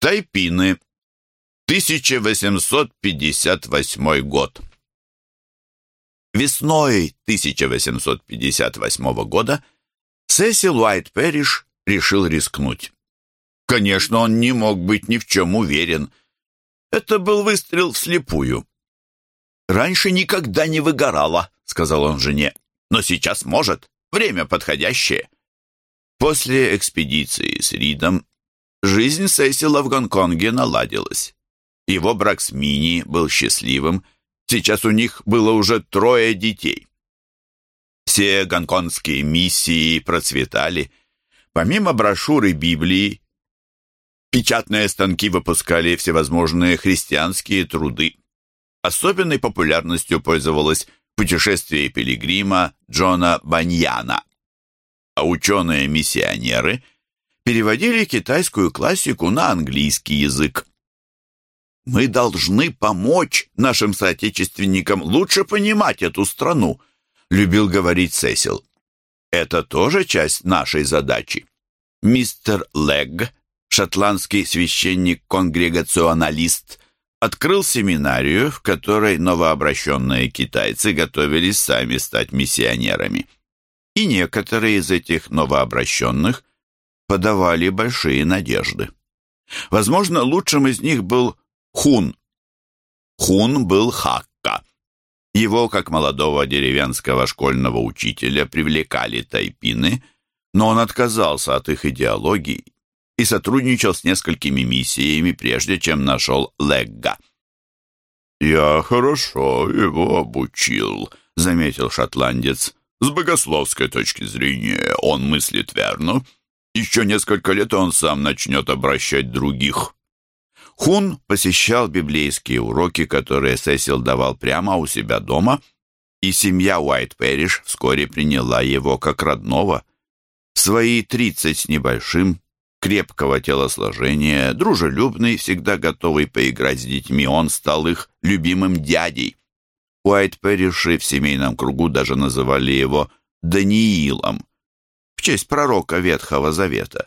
Тайпины. 1858 год. Весной 1858 года Сесил Уайт Перриш решил рискнуть. Конечно, он не мог быть ни в чем уверен. Это был выстрел вслепую. «Раньше никогда не выгорало», — сказал он жене. «Но сейчас может. Время подходящее». После экспедиции с Ридом жизнь Сесила в Гонконге наладилась. Его брак с Мини был счастливым. Сейчас у них было уже трое детей. Все гонконгские миссии процветали. Помимо брошюры Библии, печатные станки выпускали всевозможные христианские труды. Особенной популярностью пользовалось «Путешествие пилигрима» Джона Баньяна. А ученые-миссионеры переводили китайскую классику на английский язык. «Мы должны помочь нашим соотечественникам лучше понимать эту страну», любил говорить Сесил. «Это тоже часть нашей задачи». Мистер Легг, шотландский священник-конгрегационалист, открыл семинарию, в которой новообращенные китайцы готовились сами стать миссионерами. И некоторые из этих новообращенных подавали большие надежды. Возможно, лучшим из них был Хун. Хун был Хакка. Его, как молодого деревенского школьного учителя, привлекали тайпины, но он отказался от их идеологии и сотрудничал с несколькими миссиями, прежде чем нашел Легга. «Я хорошо его обучил», — заметил шотландец. «С богословской точки зрения он мыслит верно. Еще несколько лет он сам начнет обращать других». Хун посещал библейские уроки, которые Сесил давал прямо у себя дома, и семья Уайт Пэриш вскоре приняла его как родного. Свои тридцать с небольшим крепкого телосложения, дружелюбный, всегда готовый поиграть с детьми, он стал их любимым дядей. Уайт Перриши в семейном кругу даже называли его Даниилом, в честь пророка Ветхого Завета.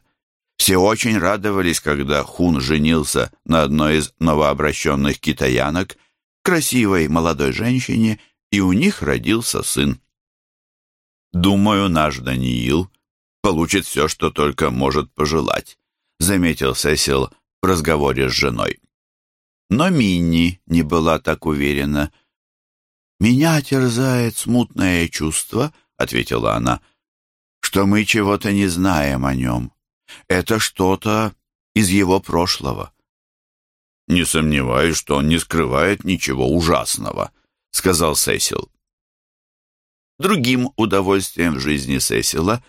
Все очень радовались, когда Хун женился на одной из новообращенных китаянок, красивой молодой женщине, и у них родился сын. Думаю, наш Даниил получит все, что только может пожелать», — заметил Сесил в разговоре с женой. Но Минни не была так уверена. «Меня терзает смутное чувство», — ответила она, — «что мы чего-то не знаем о нем. Это что-то из его прошлого». «Не сомневаюсь, что он не скрывает ничего ужасного», — сказал Сесил. Другим удовольствием в жизни Сесила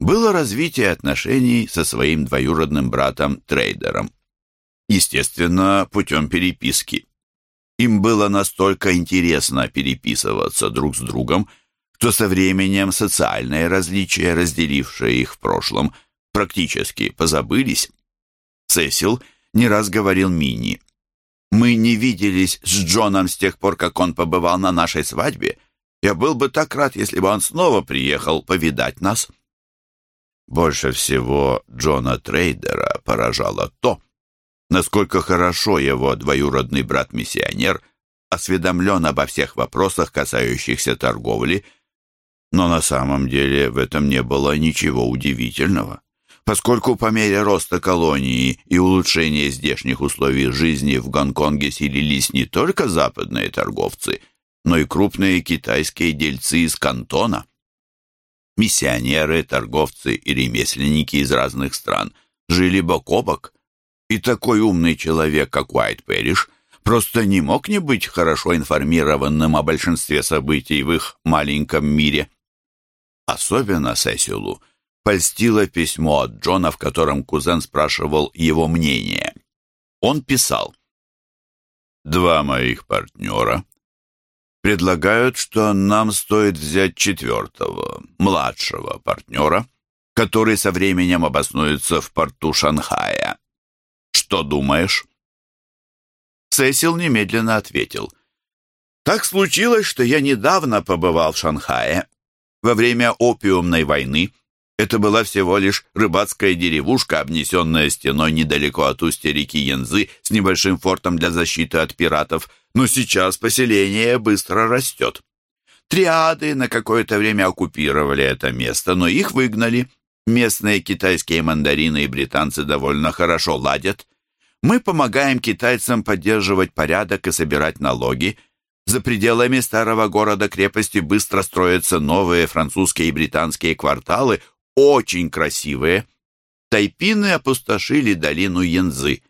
было развитие отношений со своим двоюродным братом-трейдером. Естественно, путем переписки. Им было настолько интересно переписываться друг с другом, что со временем социальные различия, разделившие их в прошлом, практически позабылись. Сесил не раз говорил Мини. «Мы не виделись с Джоном с тех пор, как он побывал на нашей свадьбе. Я был бы так рад, если бы он снова приехал повидать нас». Больше всего Джона Трейдера поражало то, насколько хорошо его двоюродный брат-миссионер осведомлен обо всех вопросах, касающихся торговли, но на самом деле в этом не было ничего удивительного, поскольку по мере роста колонии и улучшения здешних условий жизни в Гонконге селились не только западные торговцы, но и крупные китайские дельцы из Кантона миссионеры, торговцы и ремесленники из разных стран жили бок о бок, и такой умный человек, как Уайт Пэриш, просто не мог не быть хорошо информированным о большинстве событий в их маленьком мире. Особенно Сесилу польстило письмо от Джона, в котором кузен спрашивал его мнение. Он писал «Два моих партнера предлагают, что нам стоит взять четвертого, младшего партнера, который со временем обоснуется в порту Шанхая. Что думаешь?» Сесил немедленно ответил. «Так случилось, что я недавно побывал в Шанхае. Во время опиумной войны Это была всего лишь рыбацкая деревушка, обнесенная стеной недалеко от устья реки Янзы с небольшим фортом для защиты от пиратов, но сейчас поселение быстро растет. Триады на какое-то время оккупировали это место, но их выгнали. Местные китайские мандарины и британцы довольно хорошо ладят. Мы помогаем китайцам поддерживать порядок и собирать налоги. За пределами старого города-крепости быстро строятся новые французские и британские кварталы, очень красивые. Тайпины опустошили долину Янзы.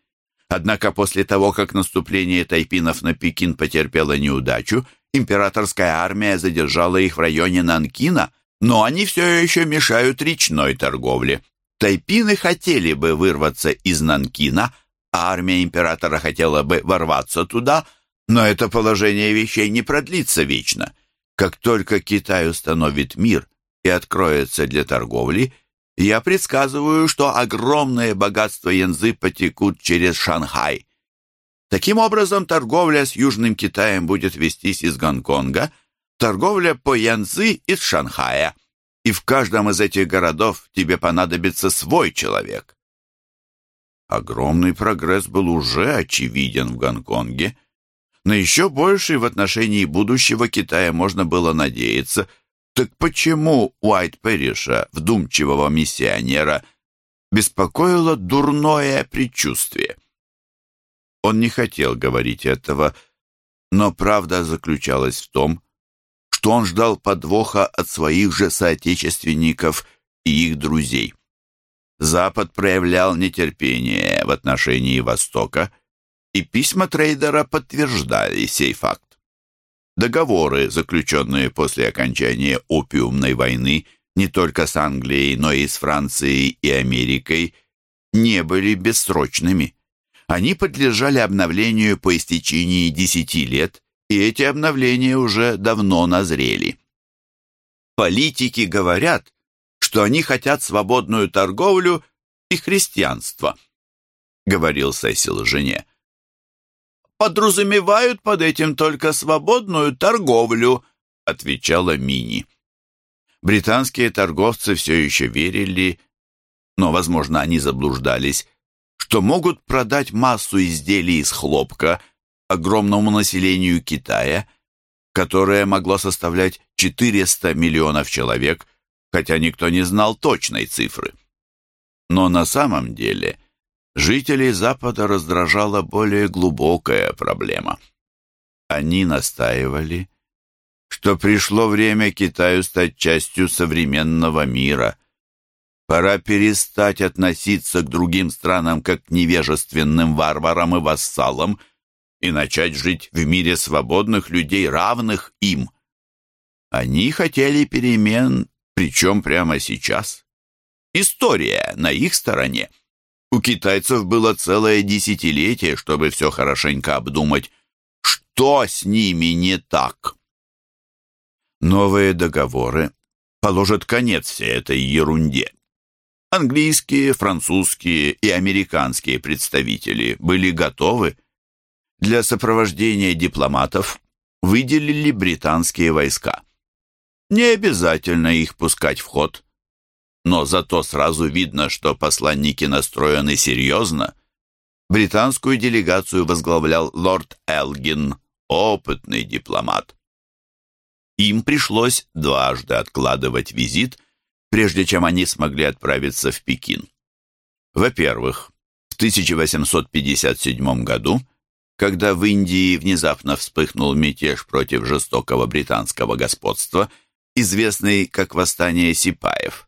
Однако после того, как наступление тайпинов на Пекин потерпело неудачу, императорская армия задержала их в районе Нанкина, но они все еще мешают речной торговле. Тайпины хотели бы вырваться из Нанкина, а армия императора хотела бы ворваться туда, но это положение вещей не продлится вечно. Как только Китай установит мир и откроется для торговли, я предсказываю, что огромные богатства Янзы потекут через Шанхай. Таким образом, торговля с Южным Китаем будет вестись из Гонконга, торговля по Янцзы из Шанхая, и в каждом из этих городов тебе понадобится свой человек. Огромный прогресс был уже очевиден в Гонконге, но еще больше в отношении будущего Китая можно было надеяться. Так почему Уайт Перриша, вдумчивого миссионера, беспокоило дурное предчувствие? Он не хотел говорить этого, но правда заключалась в том, что он ждал подвоха от своих же соотечественников и их друзей. Запад проявлял нетерпение в отношении Востока, и письма трейдера подтверждали сей факт. Договоры, заключенные после окончания опиумной войны не только с Англией, но и с Францией и Америкой, не были бессрочными. Они подлежали обновлению по истечении десяти лет, и эти обновления уже давно назрели. Политики говорят, что они хотят свободную торговлю и христианство, говорил Сесил жене. Подразумевают под этим только свободную торговлю, отвечала Мини. Британские торговцы все еще верили, но, возможно, они заблуждались, что могут продать массу изделий из хлопка огромному населению Китая, которое могло составлять 400 миллионов человек, хотя никто не знал точной цифры. Но на самом деле жителей Запада раздражала более глубокая проблема. Они настаивали, что пришло время Китаю стать частью современного мира – Пора перестать относиться к другим странам как к невежественным варварам и вассалам и начать жить в мире свободных людей, равных им. Они хотели перемен, причем прямо сейчас. История на их стороне. У китайцев было целое десятилетие, чтобы все хорошенько обдумать, что с ними не так. Новые договоры положат конец всей этой ерунде. Английские, французские и американские представители были готовы. Для сопровождения дипломатов выделили британские войска. Не обязательно их пускать в ход, но зато сразу видно, что посланники настроены серьезно. Британскую делегацию возглавлял лорд Элгин, опытный дипломат. Им пришлось дважды откладывать визит – прежде чем они смогли отправиться в Пекин. Во-первых, в 1857 году, когда в Индии внезапно вспыхнул мятеж против жестокого британского господства, известный как восстание Сипаев,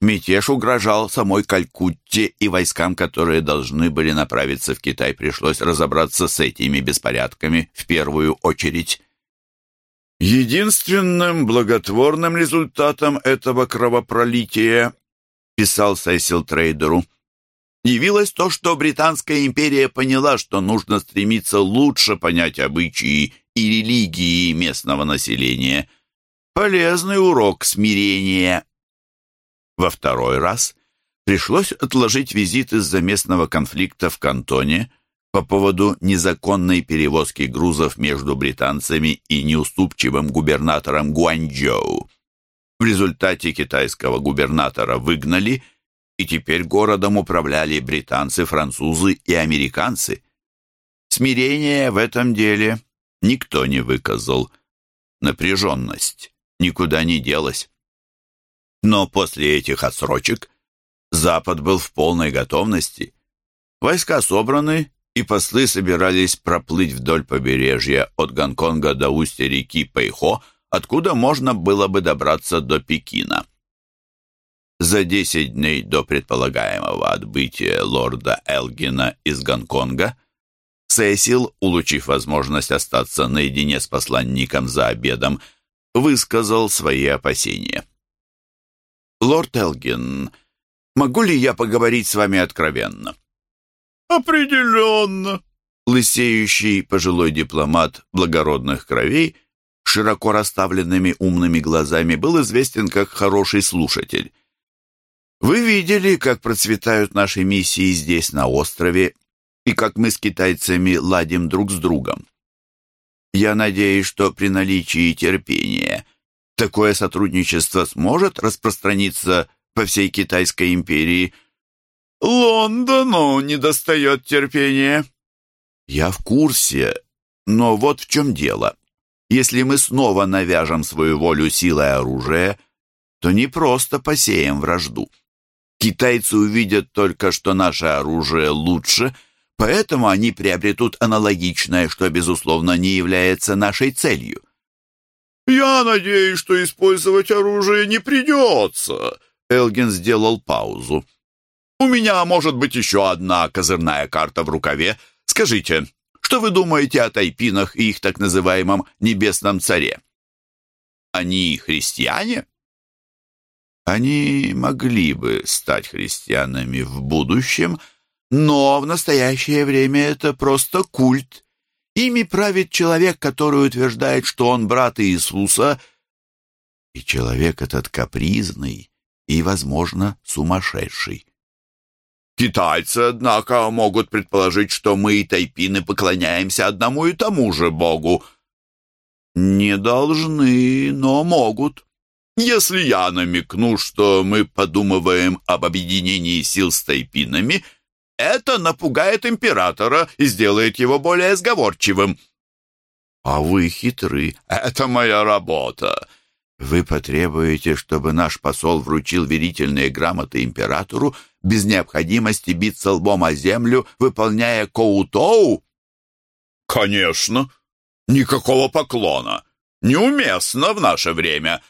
мятеж угрожал самой Калькутте и войскам, которые должны были направиться в Китай, пришлось разобраться с этими беспорядками в первую очередь. Единственным благотворным результатом этого кровопролития, писал Сесил Трейдеру, явилось то, что Британская империя поняла, что нужно стремиться лучше понять обычаи и религии местного населения. Полезный урок смирения. Во второй раз пришлось отложить визит из-за местного конфликта в Кантоне, по поводу незаконной перевозки грузов между британцами и неуступчивым губернатором Гуанчжоу. В результате китайского губернатора выгнали, и теперь городом управляли британцы, французы и американцы. Смирение в этом деле никто не выказал. Напряженность никуда не делась. Но после этих отсрочек Запад был в полной готовности. Войска собраны, и послы собирались проплыть вдоль побережья от Гонконга до устья реки Пэйхо, откуда можно было бы добраться до Пекина. За 10 дней до предполагаемого отбытия лорда Элгина из Гонконга Сесил, улучив возможность остаться наедине с посланником за обедом, высказал свои опасения. «Лорд Элгин, могу ли я поговорить с вами откровенно?» «Определенно!» Лысеющий пожилой дипломат благородных кровей, широко расставленными умными глазами, был известен как хороший слушатель. «Вы видели, как процветают наши миссии здесь, на острове, и как мы с китайцами ладим друг с другом. Я надеюсь, что при наличии терпения такое сотрудничество сможет распространиться по всей Китайской империи – Лондону недостает терпения. Я в курсе, но вот в чем дело. Если мы снова навяжем свою волю силой оружия, то не просто посеем вражду. Китайцы увидят только, что наше оружие лучше, поэтому они приобретут аналогичное, что, безусловно, не является нашей целью. «Я надеюсь, что использовать оружие не придется», — Элгин сделал паузу. У меня может быть еще одна козырная карта в рукаве. Скажите, что вы думаете о тайпинах и их так называемом небесном царе? Они христиане? Они могли бы стать христианами в будущем, но в настоящее время это просто культ. Ими правит человек, который утверждает, что он брат Иисуса, и человек этот капризный и, возможно, сумасшедший. Китайцы, однако, могут предположить, что мы и тайпины поклоняемся одному и тому же богу. Не должны, но могут. Если я намекну, что мы подумываем об объединении сил с тайпинами, это напугает императора и сделает его более сговорчивым. А вы хитры. Это моя работа. Вы потребуете, чтобы наш посол вручил верительные грамоты императору без необходимости биться лбом о землю, выполняя коутоу? Конечно. Никакого поклона. Неуместно в наше время.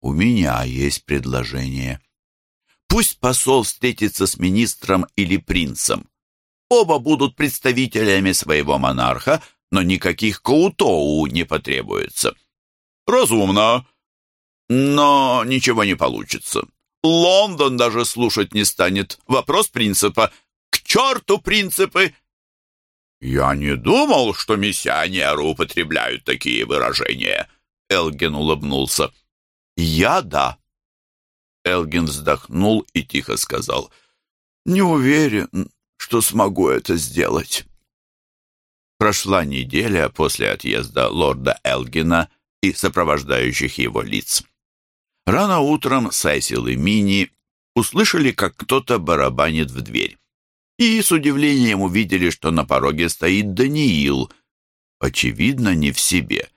У меня есть предложение. Пусть посол встретится с министром или принцем. Оба будут представителями своего монарха, но никаких коутоу не потребуется. Разумно. Но ничего не получится. Лондон даже слушать не станет. Вопрос принципа. К черту принципы! Я не думал, что миссионеры употребляют такие выражения. Элгин улыбнулся. Я да. Элгин вздохнул и тихо сказал. Не уверен, что смогу это сделать. Прошла неделя после отъезда лорда Элгина и сопровождающих его лиц. Рано утром Сесил и Мини услышали, как кто-то барабанит в дверь. И с удивлением увидели, что на пороге стоит Даниил, очевидно, не в себе.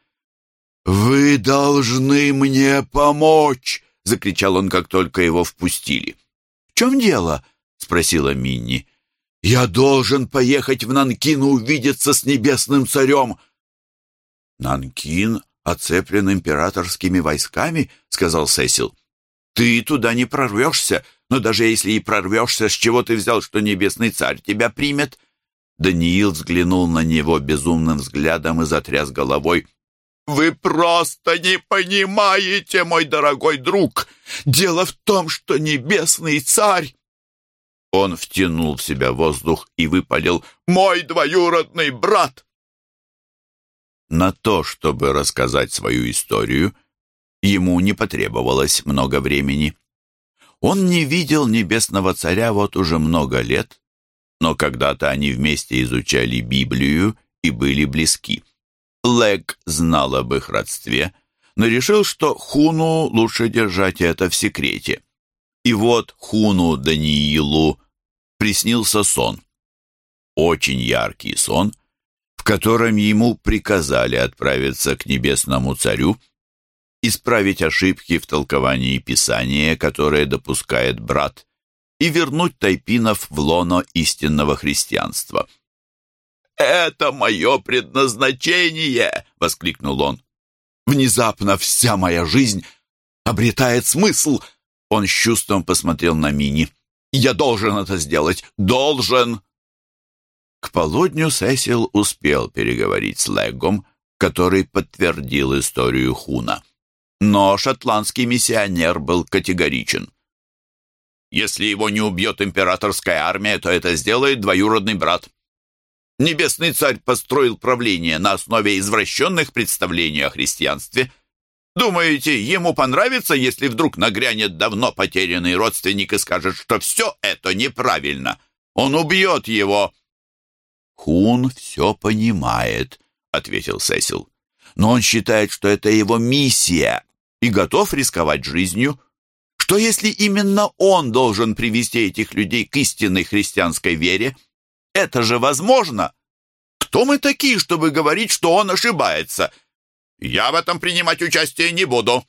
«Вы должны мне помочь!» — закричал он, как только его впустили. «В чем дело?» — спросила Минни. «Я должен поехать в Нанкин и увидеться с небесным царем!» «Нанкин оцеплен императорскими войсками», — сказал Сесил. «Ты туда не прорвешься, но даже если и прорвешься, с чего ты взял, что небесный царь тебя примет?» Даниил взглянул на него безумным взглядом и затряс головой. «Вы просто не понимаете, мой дорогой друг! Дело в том, что небесный царь...» Он втянул в себя воздух и выпалил «Мой двоюродный брат!» На то, чтобы рассказать свою историю, ему не потребовалось много времени. Он не видел небесного царя вот уже много лет, но когда-то они вместе изучали Библию и были близки. Лэг знал об их родстве, но решил, что Хуну лучше держать это в секрете. И вот Хуну Даниилу приснился сон. Очень яркий сон, в котором ему приказали отправиться к небесному царю, исправить ошибки в толковании Писания, которые допускает брат, и вернуть тайпинов в лоно истинного христианства. «Это мое предназначение!» — воскликнул он. «Внезапно вся моя жизнь обретает смысл!» Он с чувством посмотрел на Мини. «Я должен это сделать! Должен!» К полудню Сесил успел переговорить с Легом, который подтвердил историю Хуна. Но шотландский миссионер был категоричен. Если его не убьет императорская армия, то это сделает двоюродный брат. Небесный царь построил правление на основе извращенных представлений о христианстве. Думаете, ему понравится, если вдруг нагрянет давно потерянный родственник и скажет, что все это неправильно? Он убьет его. «Хун все понимает», — ответил Сесил. «Но он считает, что это его миссия и готов рисковать жизнью. Что если именно он должен привести этих людей к истинной христианской вере? Это же возможно! Кто мы такие, чтобы говорить, что он ошибается? Я в этом принимать участие не буду,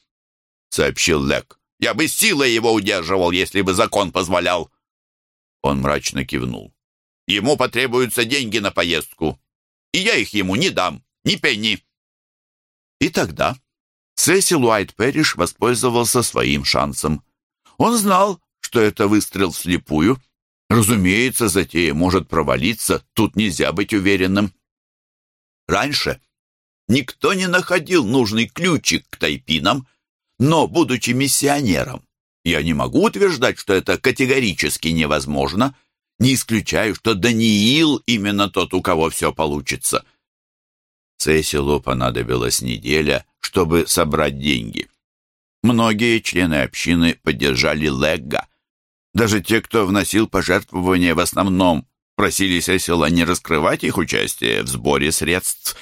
сообщил Лек. Я бы силой его удерживал, если бы закон позволял. Он мрачно кивнул. Ему потребуются деньги на поездку, и я их ему не дам, ни пенни. И тогда Сесил Уайт Перриш воспользовался своим шансом. Он знал, что это выстрел вслепую. Разумеется, затея может провалиться, тут нельзя быть уверенным. Раньше никто не находил нужный ключик к тайпинам, но, будучи миссионером, я не могу утверждать, что это категорически невозможно. Не исключаю, что Даниил именно тот, у кого все получится. Сесилу понадобилась неделя, чтобы собрать деньги. Многие члены общины поддержали Легга. Даже те, кто вносил пожертвования в основном, просили Сесила не раскрывать их участие в сборе средств.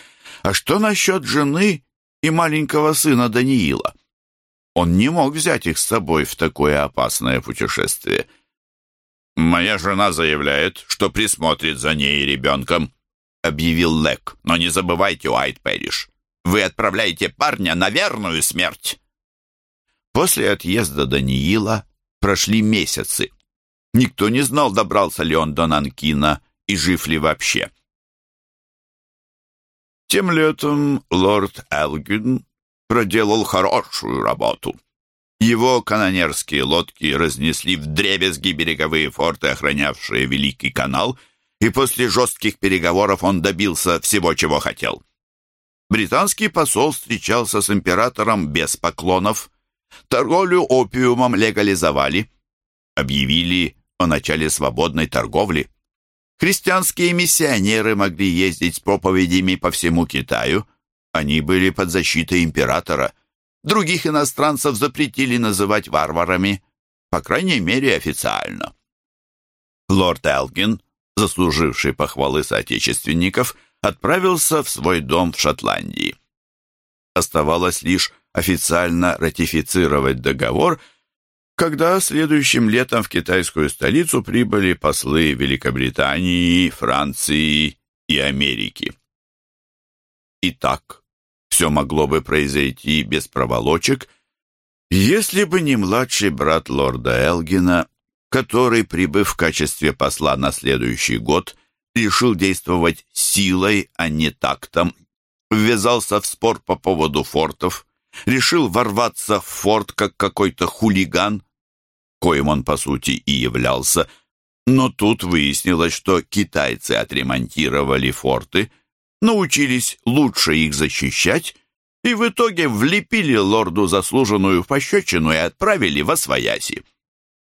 А что насчет жены и маленького сына Даниила? Он не мог взять их с собой в такое опасное путешествие. «Моя жена заявляет, что присмотрит за ней и ребенком», — объявил Лек. «Но не забывайте, Уайт Пэриш, вы отправляете парня на верную смерть». После отъезда Даниила прошли месяцы. Никто не знал, добрался ли он до Нанкина и жив ли вообще. Тем летом лорд Элгин проделал хорошую работу. Его канонерские лодки разнесли в дребезги береговые форты, охранявшие Великий канал, и после жестких переговоров он добился всего, чего хотел. Британский посол встречался с императором без поклонов, Торговлю опиумом легализовали. Объявили о начале свободной торговли. Христианские миссионеры могли ездить с проповедями по всему Китаю. Они были под защитой императора. Других иностранцев запретили называть варварами, по крайней мере, официально. Лорд Элгин, заслуживший похвалы соотечественников, отправился в свой дом в Шотландии. Оставалось лишь официально ратифицировать договор, когда следующим летом в китайскую столицу прибыли послы Великобритании, Франции и Америки. Итак, все могло бы произойти без проволочек, если бы не младший брат лорда Элгина, который, прибыв в качестве посла на следующий год, решил действовать силой, а не тактом, ввязался в спор по поводу фортов, решил ворваться в форт как какой-то хулиган, коим он, по сути, и являлся, но тут выяснилось, что китайцы отремонтировали форты, научились лучше их защищать и в итоге влепили лорду заслуженную пощечину и отправили во свояси.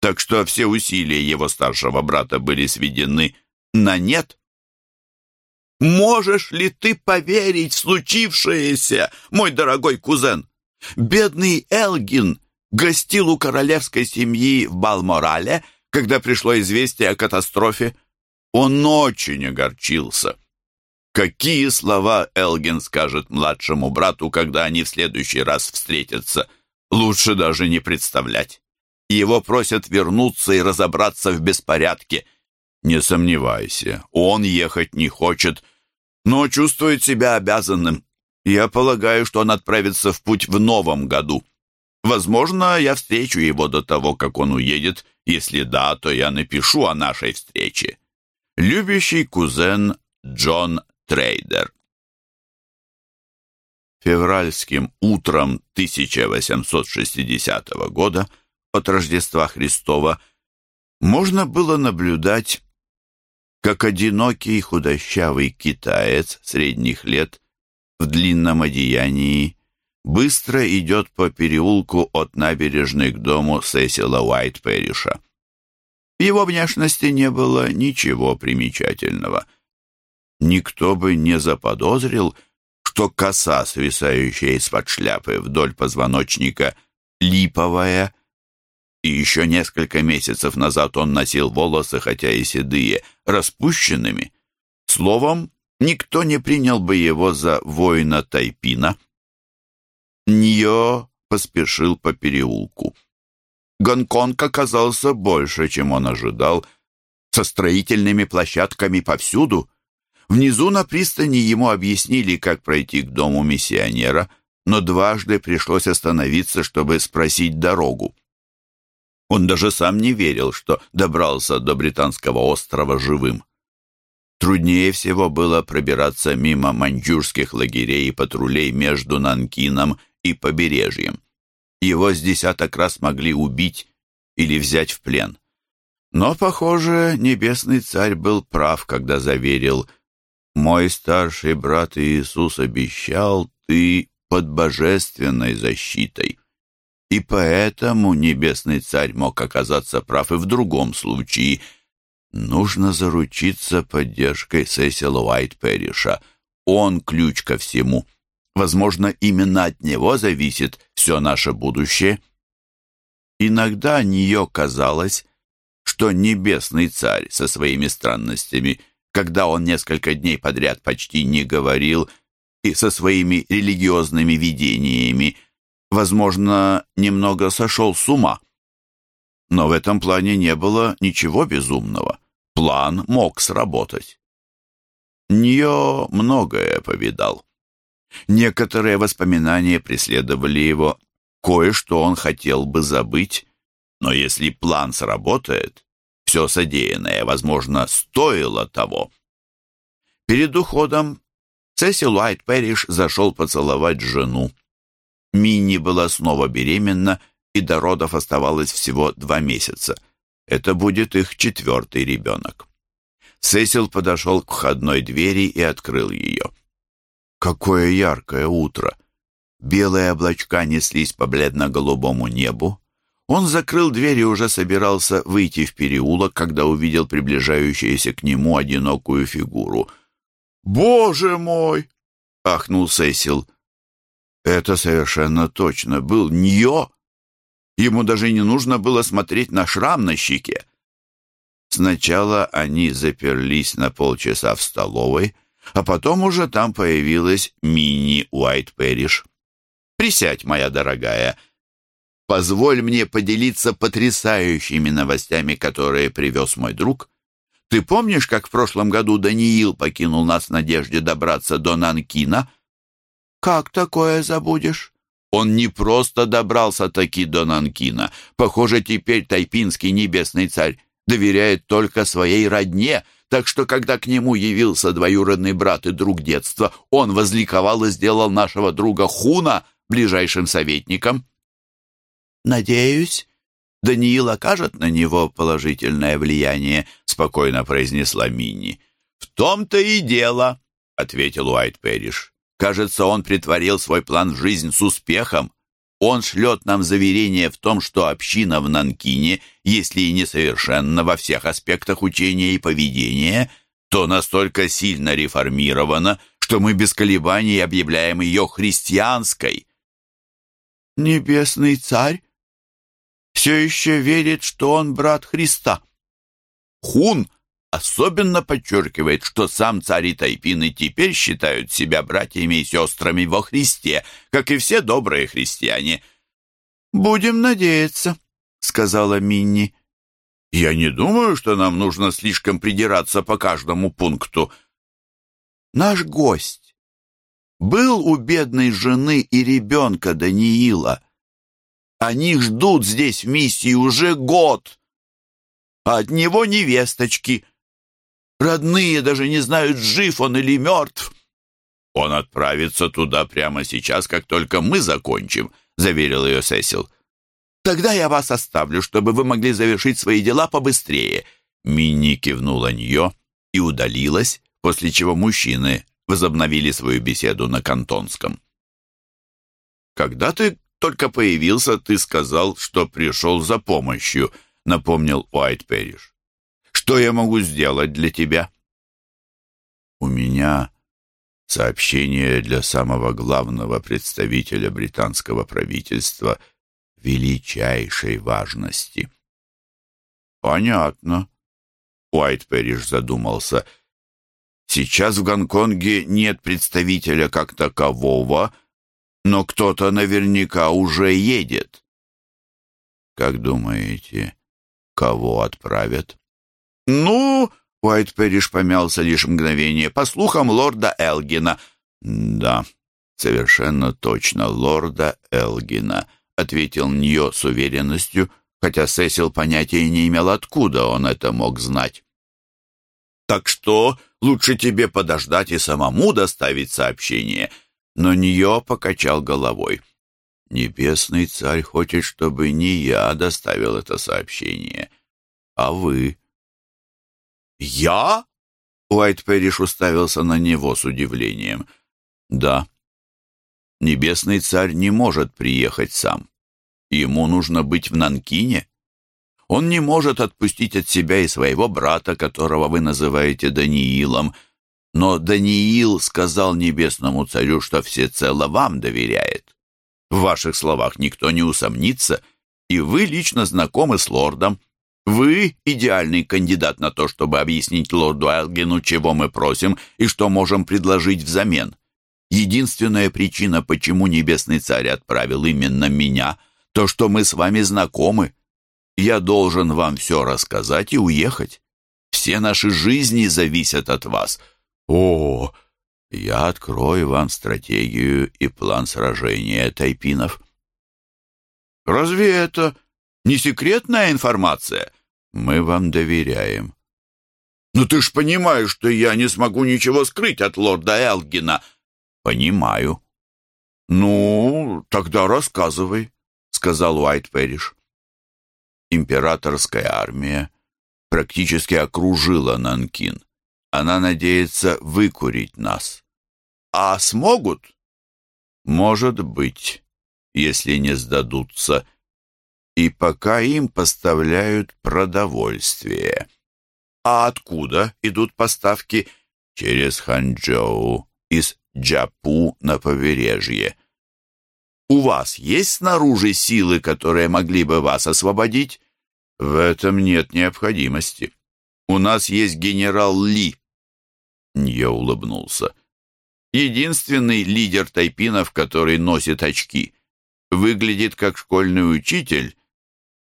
Так что все усилия его старшего брата были сведены на нет. «Можешь ли ты поверить в случившееся, мой дорогой кузен?» Бедный Элгин гостил у королевской семьи в Балморале, когда пришло известие о катастрофе. Он очень огорчился. Какие слова Элгин скажет младшему брату, когда они в следующий раз встретятся, лучше даже не представлять. Его просят вернуться и разобраться в беспорядке. Не сомневайся, он ехать не хочет, но чувствует себя обязанным. Я полагаю, что он отправится в путь в новом году. Возможно, я встречу его до того, как он уедет. Если да, то я напишу о нашей встрече. Любящий кузен Джон Трейдер. Февральским утром 1860 года от Рождества Христова можно было наблюдать, как одинокий худощавый китаец средних лет в длинном одеянии быстро идет по переулку от набережной к дому Сесила Уайт-Перриша. В его внешности не было ничего примечательного. Никто бы не заподозрил, что коса, свисающая из-под шляпы вдоль позвоночника, липовая, и еще несколько месяцев назад он носил волосы, хотя и седые, распущенными. Словом, никто не принял бы его за воина Тайпина. Ньо поспешил по переулку. Гонконг оказался больше, чем он ожидал, со строительными площадками повсюду. Внизу на пристани ему объяснили, как пройти к дому миссионера, но дважды пришлось остановиться, чтобы спросить дорогу. Он даже сам не верил, что добрался до британского острова живым. Труднее всего было пробираться мимо маньчжурских лагерей и патрулей между Нанкином и побережьем. Его с десяток раз могли убить или взять в плен. Но, похоже, небесный царь был прав, когда заверил, «Мой старший брат Иисус обещал, ты под божественной защитой». И поэтому небесный царь мог оказаться прав и в другом случае. Нужно заручиться поддержкой Сесила Уайт-Перриша. Он ключ ко всему. Возможно, именно от него зависит все наше будущее. Иногда нее казалось, что небесный царь со своими странностями, когда он несколько дней подряд почти не говорил, и со своими религиозными видениями – возможно, немного сошел с ума. Но в этом плане не было ничего безумного. План мог сработать. Ньо многое повидал. Некоторые воспоминания преследовали его, кое-что он хотел бы забыть, но если план сработает, все содеянное, возможно, стоило того. Перед уходом Сесил Уайт Пэриш зашел поцеловать жену. Минни была снова беременна, и до родов оставалось всего два месяца. Это будет их четвертый ребенок. Сесил подошел к входной двери и открыл ее. Какое яркое утро! Белые облачка неслись по бледно-голубому небу. Он закрыл дверь и уже собирался выйти в переулок, когда увидел приближающуюся к нему одинокую фигуру. «Боже мой!» — ахнул Сесил. Это совершенно точно был Ньо. Ему даже не нужно было смотреть на шрам на щеке. Сначала они заперлись на полчаса в столовой, а потом уже там появилась мини Уайт Пэриш. «Присядь, моя дорогая. Позволь мне поделиться потрясающими новостями, которые привез мой друг. Ты помнишь, как в прошлом году Даниил покинул нас в надежде добраться до Нанкина?» «Как такое забудешь?» Он не просто добрался таки до Нанкина. Похоже, теперь тайпинский небесный царь доверяет только своей родне, так что, когда к нему явился двоюродный брат и друг детства, он возликовал и сделал нашего друга Хуна ближайшим советником. «Надеюсь, Даниил окажет на него положительное влияние», — спокойно произнесла Минни. «В том-то и дело», — ответил Уайт Перриш. Кажется, он притворил свой план в жизнь с успехом. Он шлет нам заверение в том, что община в Нанкине, если и несовершенна во всех аспектах учения и поведения, то настолько сильно реформирована, что мы без колебаний объявляем ее христианской. Небесный царь все еще верит, что он брат Христа. Хун особенно подчеркивает, что сам царь и Тайпины теперь считают себя братьями и сестрами во Христе, как и все добрые христиане. «Будем надеяться», — сказала Минни. «Я не думаю, что нам нужно слишком придираться по каждому пункту». «Наш гость был у бедной жены и ребенка Даниила. Они ждут здесь в миссии уже год, а от него невесточки. Родные даже не знают, жив он или мертв». «Он отправится туда прямо сейчас, как только мы закончим», — заверил ее Сесил. Тогда я вас оставлю, чтобы вы могли завершить свои дела побыстрее». Минни кивнула нее и удалилась, после чего мужчины возобновили свою беседу на кантонском. «Когда ты только появился, ты сказал, что пришел за помощью», — напомнил Уайт Перриш. «Что я могу сделать для тебя?» «У меня сообщение для самого главного представителя британского правительства — величайшей важности. Понятно. Уайт Перриш задумался. Сейчас в Гонконге нет представителя как такового, но кто-то наверняка уже едет. Как думаете, кого отправят? Ну, Уайт Перриш помялся лишь мгновение. По слухам лорда Элгина. Да, совершенно точно, лорда Элгина ответил Ньо с уверенностью, хотя Сесил понятия не имел, откуда он это мог знать. «Так что лучше тебе подождать и самому доставить сообщение?» Но Ньо покачал головой. «Небесный царь хочет, чтобы не я доставил это сообщение, а вы». «Я?» Уайт Перриш уставился на него с удивлением. «Да, Небесный царь не может приехать сам. Ему нужно быть в Нанкине. Он не может отпустить от себя и своего брата, которого вы называете Даниилом. Но Даниил сказал небесному царю, что всецело вам доверяет. В ваших словах никто не усомнится, и вы лично знакомы с лордом. Вы идеальный кандидат на то, чтобы объяснить лорду Айлгену, чего мы просим и что можем предложить взамен. Единственная причина, почему Небесный Царь отправил именно меня, то, что мы с вами знакомы. Я должен вам все рассказать и уехать. Все наши жизни зависят от вас. О, я открою вам стратегию и план сражения тайпинов. Разве это не секретная информация? Мы вам доверяем. Но ты ж понимаешь, что я не смогу ничего скрыть от лорда Элгина, — «Понимаю». «Ну, тогда рассказывай», — сказал Уайт Перриш. Императорская армия практически окружила Нанкин. Она надеется выкурить нас. А смогут? Может быть, если не сдадутся. И пока им поставляют продовольствие. А откуда идут поставки? Через Ханчжоу, из Джапу на побережье. У вас есть снаружи силы, которые могли бы вас освободить? В этом нет необходимости. У нас есть генерал Ли. Я улыбнулся. Единственный лидер тайпинов, который носит очки. Выглядит как школьный учитель,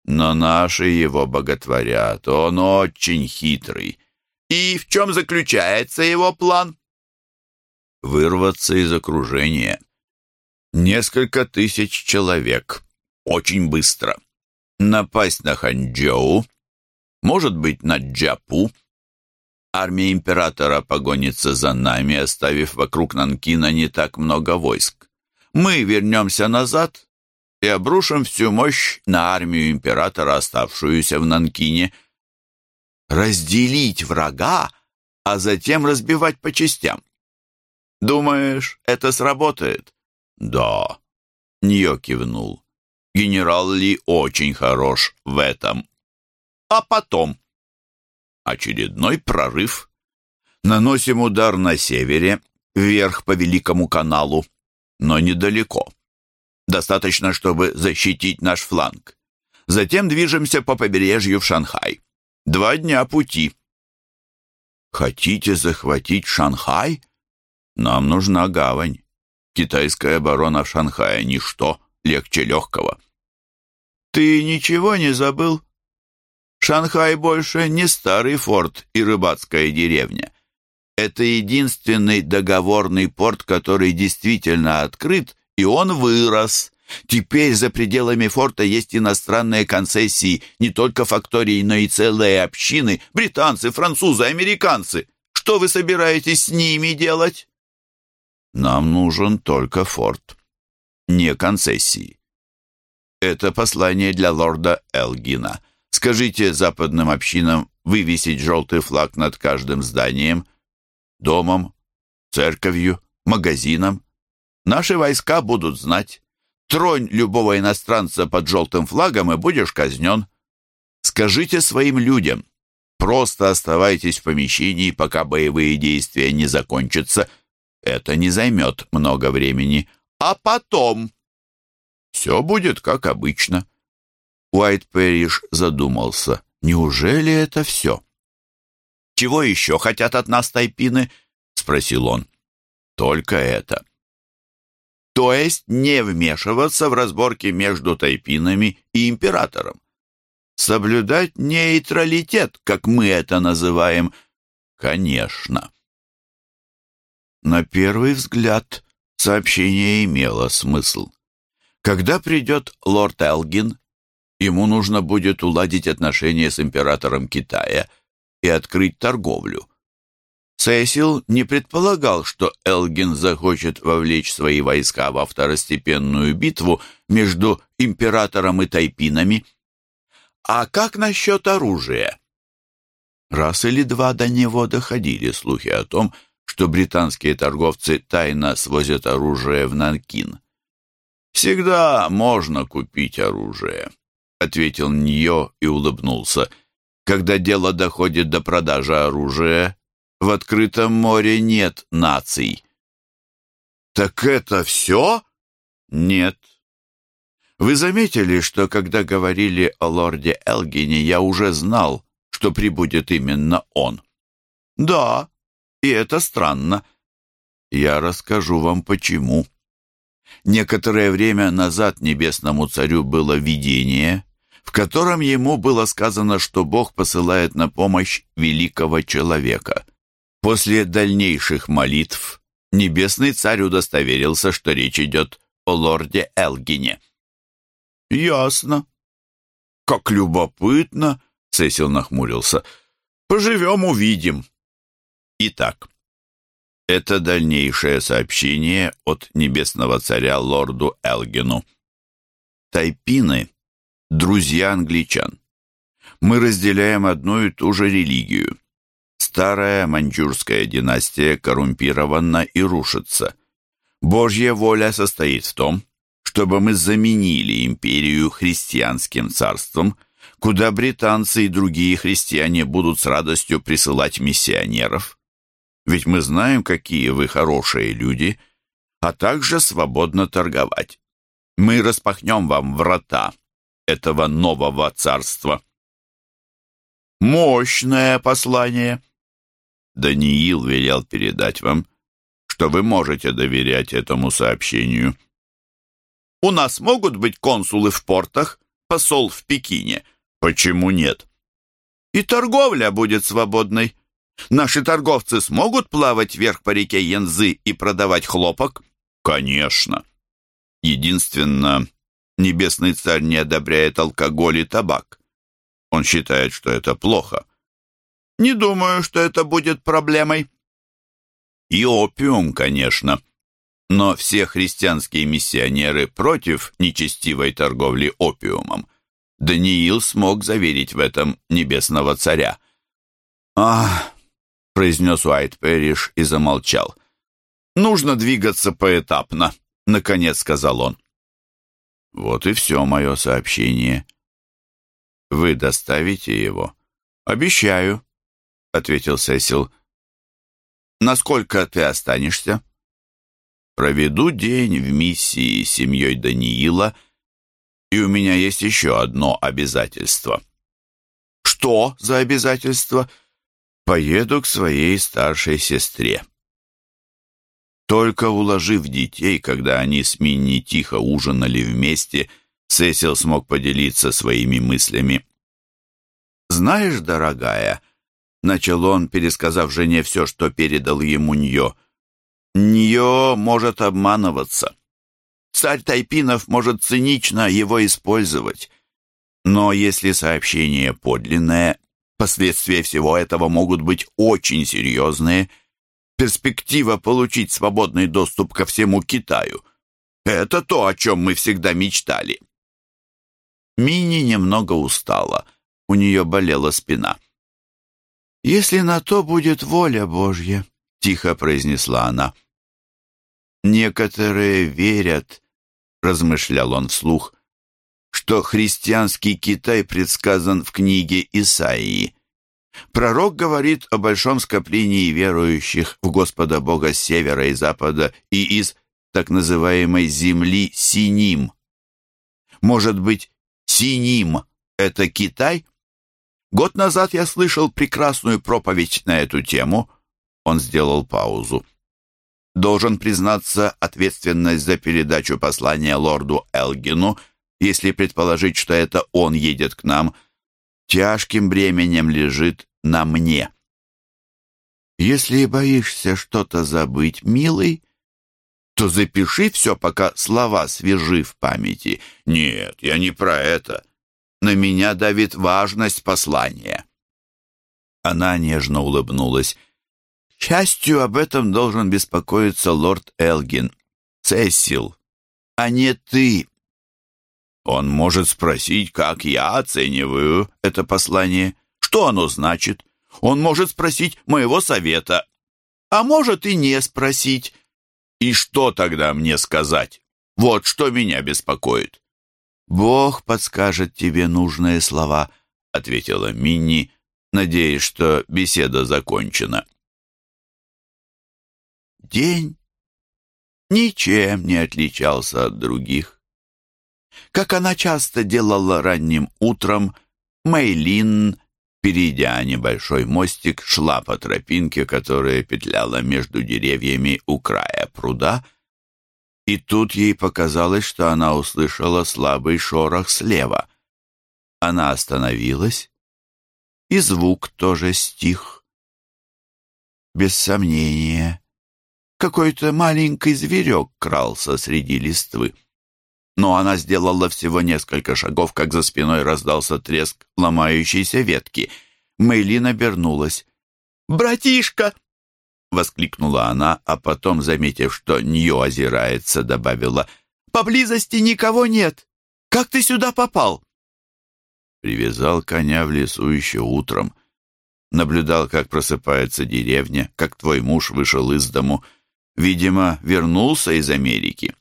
но наши его боготворят. Он очень хитрый. И в чем заключается его план? вырваться из окружения. Несколько тысяч человек. Очень быстро. Напасть на Ханчжоу. Может быть, на Джапу. Армия императора погонится за нами, оставив вокруг Нанкина не так много войск. Мы вернемся назад и обрушим всю мощь на армию императора, оставшуюся в Нанкине. Разделить врага, а затем разбивать по частям. Думаешь, это сработает? Да. Ньо кивнул. Генерал Ли очень хорош в этом. А потом? Очередной прорыв. Наносим удар на севере, вверх по Великому каналу, но недалеко. Достаточно, чтобы защитить наш фланг. Затем движемся по побережью в Шанхай. Два дня пути. Хотите захватить Шанхай? Нам нужна гавань. Китайская оборона в Шанхае — ничто, легче легкого. Ты ничего не забыл? Шанхай больше не старый форт и рыбацкая деревня. Это единственный договорный порт, который действительно открыт, и он вырос. Теперь за пределами форта есть иностранные концессии, не только фактории, но и целые общины, британцы, французы, американцы. Что вы собираетесь с ними делать? Нам нужен только форт, не концессии. Это послание для лорда Элгина. Скажите западным общинам вывесить желтый флаг над каждым зданием, домом, церковью, магазином. Наши войска будут знать. Тронь любого иностранца под желтым флагом и будешь казнен. Скажите своим людям, просто оставайтесь в помещении, пока боевые действия не закончатся. Это не займет много времени. А потом... Все будет как обычно. Уайт Пэриш задумался. Неужели это все? «Чего еще хотят от нас тайпины?» — спросил он. «Только это». То есть не вмешиваться в разборки между тайпинами и императором. Соблюдать нейтралитет, как мы это называем. Конечно. На первый взгляд сообщение имело смысл. Когда придет лорд Элгин, ему нужно будет уладить отношения с императором Китая и открыть торговлю. Сесил не предполагал, что Элгин захочет вовлечь свои войска во второстепенную битву между императором и тайпинами. А как насчет оружия? Раз или два до него доходили слухи о том, что британские торговцы тайно свозят оружие в Нанкин. «Всегда можно купить оружие», — ответил Ньо и улыбнулся. «Когда дело доходит до продажи оружия, в открытом море нет наций. Так это все? Нет. Вы заметили, что когда говорили о лорде Элгине, я уже знал, что прибудет именно он? Да, и это странно. Я расскажу вам почему. Некоторое время назад небесному царю было видение, в котором ему было сказано, что Бог посылает на помощь великого человека — После дальнейших молитв небесный царь удостоверился, что речь идет о лорде Элгине. «Ясно. Как любопытно!» — Сесил нахмурился. «Поживем, увидим». Итак, это дальнейшее сообщение от небесного царя лорду Элгину. Тайпины — друзья англичан. Мы разделяем одну и ту же религию. Старая маньчжурская династия коррумпирована и рушится. Божья воля состоит в том, чтобы мы заменили империю христианским царством, куда британцы и другие христиане будут с радостью присылать миссионеров. Ведь мы знаем, какие вы хорошие люди, а также свободно торговать. Мы распахнем вам врата этого нового царства. Мощное послание. Даниил велел передать вам, что вы можете доверять этому сообщению. У нас могут быть консулы в портах, посол в Пекине. Почему нет? И торговля будет свободной. Наши торговцы смогут плавать вверх по реке Янзы и продавать хлопок? Конечно. Единственное, небесный царь не одобряет алкоголь и табак. Он считает, что это плохо. Не думаю, что это будет проблемой. И опиум, конечно. Но все христианские миссионеры против нечестивой торговли опиумом. Даниил смог заверить в этом небесного царя. «Ах!» — произнес Уайт Перриш и замолчал. «Нужно двигаться поэтапно», — наконец сказал он. «Вот и все мое сообщение. Вы доставите его?» «Обещаю», — ответил Сесил. «Насколько ты останешься?» «Проведу день в миссии с семьей Даниила, и у меня есть еще одно обязательство». «Что за обязательство?» Поеду к своей старшей сестре. Только уложив детей, когда они с Минни тихо ужинали вместе, Сесил смог поделиться своими мыслями. «Знаешь, дорогая», — начал он, пересказав жене все, что передал ему Ньо, — «Ньо может обманываться. Царь Тайпинов может цинично его использовать. Но если сообщение подлинное, последствия всего этого могут быть очень серьезные. Перспектива получить свободный доступ ко всему Китаю — это то, о чем мы всегда мечтали. Мини немного устала, у нее болела спина. «Если на то будет воля Божья», — тихо произнесла она. «Некоторые верят», — размышлял он вслух, что христианский Китай предсказан в книге Исаии. Пророк говорит о большом скоплении верующих в Господа Бога с севера и запада и из так называемой земли Синим. Может быть, Синим — это Китай? Год назад я слышал прекрасную проповедь на эту тему. Он сделал паузу. Должен признаться, ответственность за передачу послания лорду Элгину — если предположить, что это он едет к нам, тяжким бременем лежит на мне. Если боишься что-то забыть, милый, то запиши все, пока слова свежи в памяти. Нет, я не про это. На меня давит важность послания. Она нежно улыбнулась. К счастью, об этом должен беспокоиться лорд Элгин. Цесил, а не ты. Он может спросить, как я оцениваю это послание, что оно значит. Он может спросить моего совета, а может и не спросить. И что тогда мне сказать? Вот что меня беспокоит. «Бог подскажет тебе нужные слова», — ответила Минни, надеясь, что беседа закончена. День ничем не отличался от других. Как она часто делала ранним утром, Мэйлин, перейдя небольшой мостик, шла по тропинке, которая петляла между деревьями у края пруда, и тут ей показалось, что она услышала слабый шорох слева. Она остановилась, и звук тоже стих. Без сомнения, какой-то маленький зверек крался среди листвы но она сделала всего несколько шагов, как за спиной раздался треск ломающейся ветки. Мэйлин обернулась. «Братишка!» — воскликнула она, а потом, заметив, что Ньо озирается, добавила. «Поблизости никого нет! Как ты сюда попал?» Привязал коня в лесу еще утром. Наблюдал, как просыпается деревня, как твой муж вышел из дому. Видимо, вернулся из Америки.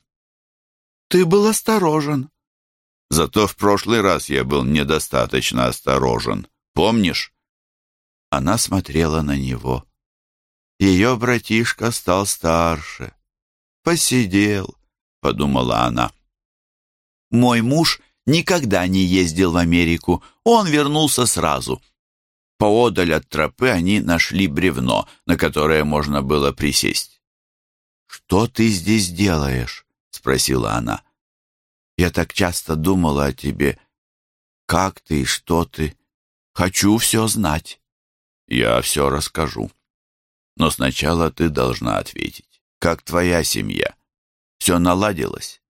Ты был осторожен. Зато в прошлый раз я был недостаточно осторожен. Помнишь? Она смотрела на него. Ее братишка стал старше. Посидел, подумала она. Мой муж никогда не ездил в Америку. Он вернулся сразу. Поодаль от тропы они нашли бревно, на которое можно было присесть. «Что ты здесь делаешь?» спросила она. «Я так часто думала о тебе. Как ты и что ты? Хочу все знать». «Я все расскажу. Но сначала ты должна ответить. Как твоя семья? Все наладилось?»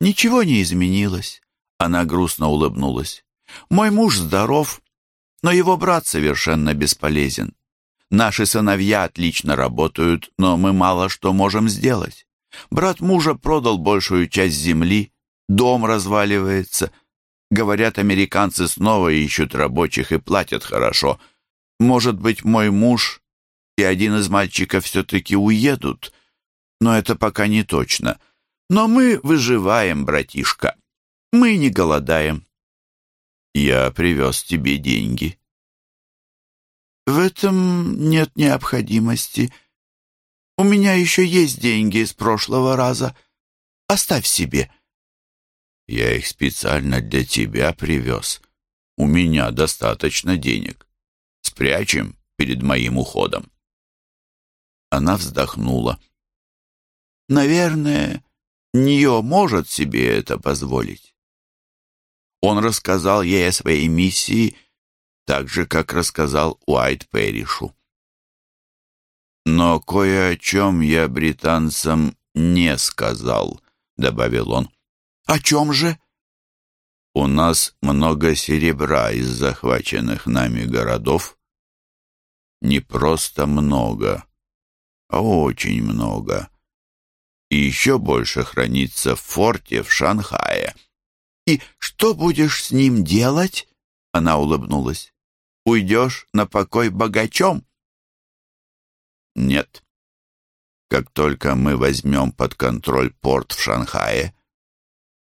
«Ничего не изменилось», — она грустно улыбнулась. «Мой муж здоров, но его брат совершенно бесполезен. Наши сыновья отлично работают, но мы мало что можем сделать. Брат мужа продал большую часть земли, дом разваливается. Говорят, американцы снова ищут рабочих и платят хорошо. Может быть, мой муж и один из мальчиков все-таки уедут, но это пока не точно. Но мы выживаем, братишка. Мы не голодаем. Я привез тебе деньги. В этом нет необходимости, — у меня еще есть деньги из прошлого раза. Оставь себе». «Я их специально для тебя привез. У меня достаточно денег. Спрячем перед моим уходом. Она вздохнула. Наверное, Ньо может себе это позволить. Он рассказал ей о своей миссии так же, как рассказал Уайт Перришу. «Но кое о чем я британцам не сказал», — добавил он. «О чем же?» «У нас много серебра из захваченных нами городов. Не просто много, очень много. И еще больше хранится в форте в Шанхае». «И что будешь с ним делать?» Она улыбнулась. «Уйдешь на покой богачом?» Нет. Как только мы возьмем под контроль порт в Шанхае,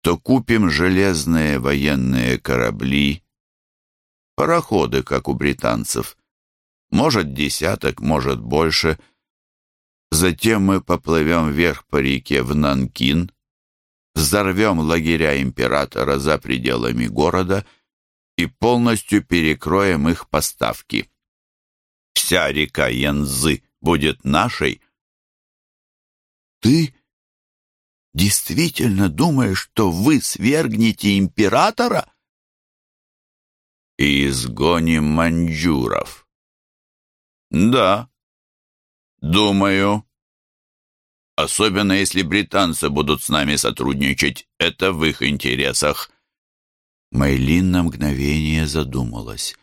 то купим железные военные корабли, пароходы, как у британцев, может, десяток, может, больше. Затем мы поплывем вверх по реке в Нанкин, взорвем лагеря императора за пределами города и полностью перекроем их поставки. Вся река Янзы будет нашей. Ты действительно думаешь, что вы свергнете императора? И изгоним маньчжуров. Да, думаю. Особенно если британцы будут с нами сотрудничать. Это в их интересах. Мэйлин на мгновение задумалась.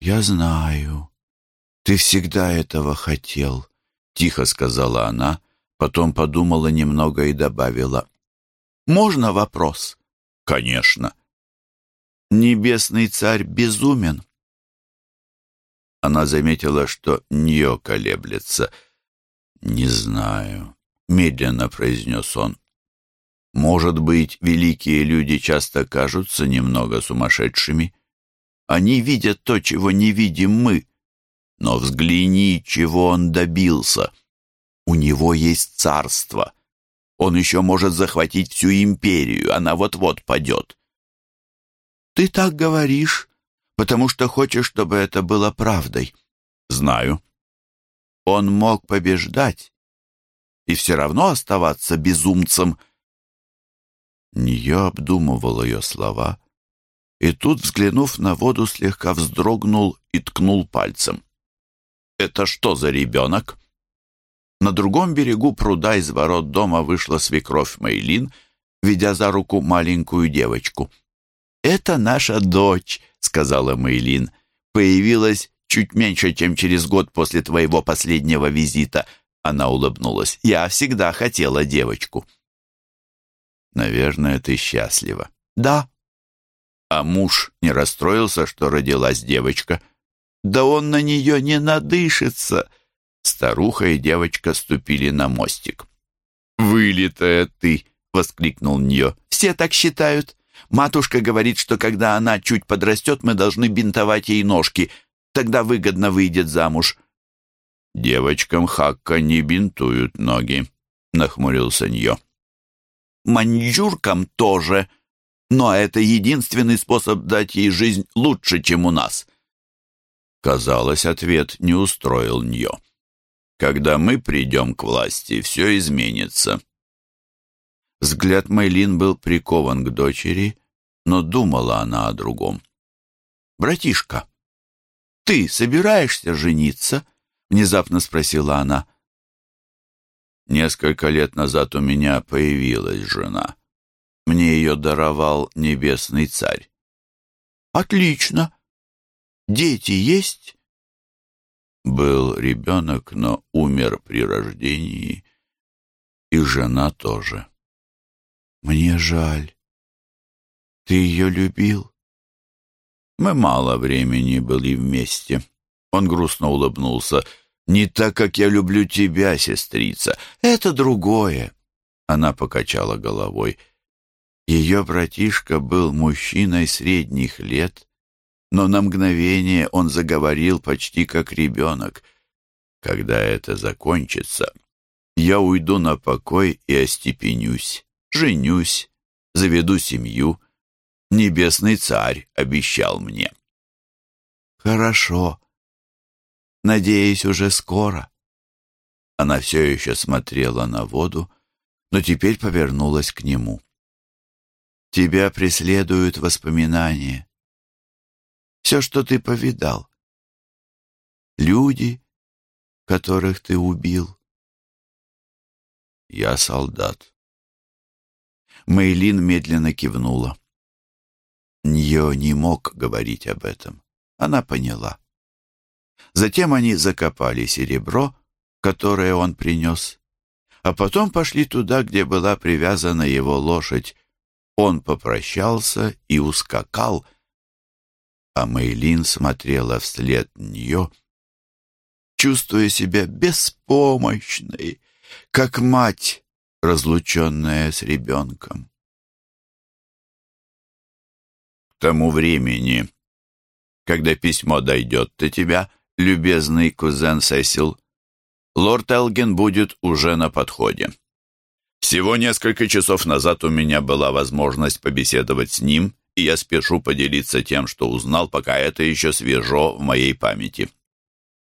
«Я знаю. Ты всегда этого хотел», — тихо сказала она, потом подумала немного и добавила. «Можно вопрос?» «Конечно». «Небесный царь безумен». Она заметила, что Ньо колеблется — «Не знаю», — медленно произнес он. «Может быть, великие люди часто кажутся немного сумасшедшими? Они видят то, чего не видим мы. Но взгляни, чего он добился. У него есть царство. Он еще может захватить всю империю, она вот-вот падет». «Ты так говоришь, потому что хочешь, чтобы это было правдой». «Знаю», он мог побеждать и все равно оставаться безумцем. Нее обдумывал ее слова, и тут, взглянув на воду, слегка вздрогнул и ткнул пальцем. «Это что за ребенок?» На другом берегу пруда из ворот дома вышла свекровь Мейлин, ведя за руку маленькую девочку. «Это наша дочь», — сказала Мейлин. «Появилась чуть меньше, чем через год после твоего последнего визита». Она улыбнулась. «Я всегда хотела девочку». «Наверное, ты счастлива». «Да». А муж не расстроился, что родилась девочка. «Да он на нее не надышится». Старуха и девочка ступили на мостик. «Вылитая ты!» — воскликнул Ньо. «Все так считают. Матушка говорит, что когда она чуть подрастет, мы должны бинтовать ей ножки. Тогда выгодно выйдет замуж». «Девочкам Хакка не бинтуют ноги», — нахмурился Ньо. «Маньчжуркам тоже, но это единственный способ дать ей жизнь лучше, чем у нас». Казалось, ответ не устроил Ньо. «Когда мы придем к власти, все изменится». Взгляд Мэйлин был прикован к дочери, но думала она о другом. «Братишка, ты собираешься жениться?» — внезапно спросила она. «Несколько лет назад у меня появилась жена. Мне ее даровал небесный царь». «Отлично. Дети есть?» Был ребенок, но умер при рождении, и жена тоже. «Мне жаль. Ты ее любил?» Мы мало времени были вместе. Он грустно улыбнулся. «Не так, как я люблю тебя, сестрица. Это другое». Она покачала головой. Ее братишка был мужчиной средних лет, но на мгновение он заговорил почти как ребенок. «Когда это закончится, я уйду на покой и остепенюсь, женюсь, заведу семью» Небесный царь обещал мне. Хорошо. Надеюсь, уже скоро. Она все еще смотрела на воду, но теперь повернулась к нему. Тебя преследуют воспоминания. Все, что ты повидал. Люди, которых ты убил. Я солдат. Мейлин медленно кивнула. Ньо не мог говорить об этом. Она поняла. Затем они закопали серебро, которое он принес, а потом пошли туда, где была привязана его лошадь. Он попрощался и ускакал, а Мейлин смотрела вслед нее, чувствуя себя беспомощной, как мать, разлученная с ребенком. Тому времени, когда письмо дойдет до тебя, любезный кузен Сесил, лорд Элген будет уже на подходе. Всего несколько часов назад у меня была возможность побеседовать с ним, и я спешу поделиться тем, что узнал, пока это еще свежо в моей памяти.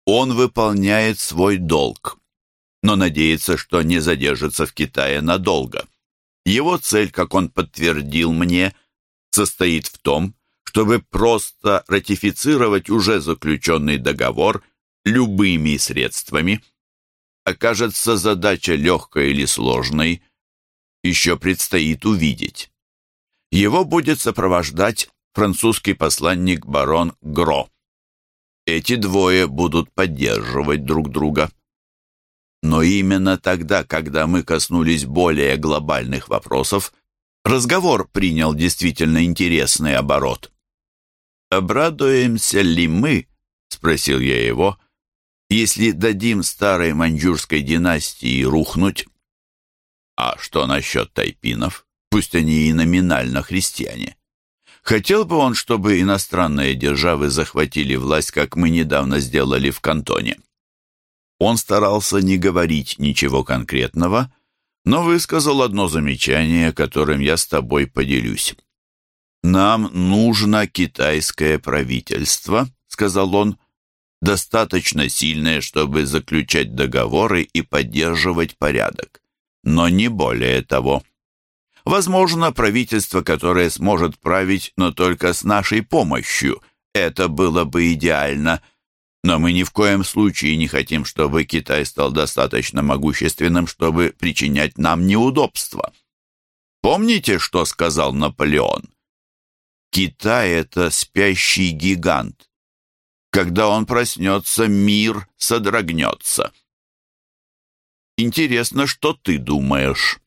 Он выполняет свой долг, но надеется, что не задержится в Китае надолго. Его цель, как он подтвердил мне, состоит в том, чтобы просто ратифицировать уже заключенный договор любыми средствами. Окажется задача легкой или сложной, еще предстоит увидеть. Его будет сопровождать французский посланник барон Гро. Эти двое будут поддерживать друг друга. Но именно тогда, когда мы коснулись более глобальных вопросов, разговор принял действительно интересный оборот. «Обрадуемся ли мы?» — спросил я его. «Если дадим старой маньчжурской династии рухнуть?» «А что насчет тайпинов? Пусть они и номинально христиане. Хотел бы он, чтобы иностранные державы захватили власть, как мы недавно сделали в Кантоне?» Он старался не говорить ничего конкретного, но высказал одно замечание, которым я с тобой поделюсь. «Нам нужно китайское правительство», — сказал он, «достаточно сильное, чтобы заключать договоры и поддерживать порядок, но не более того. Возможно, правительство, которое сможет править, но только с нашей помощью. Это было бы идеально. Но мы ни в коем случае не хотим, чтобы Китай стал достаточно могущественным, чтобы причинять нам неудобства. Помните, что сказал Наполеон? Китай — это спящий гигант. Когда он проснется, мир содрогнется. Интересно, что ты думаешь?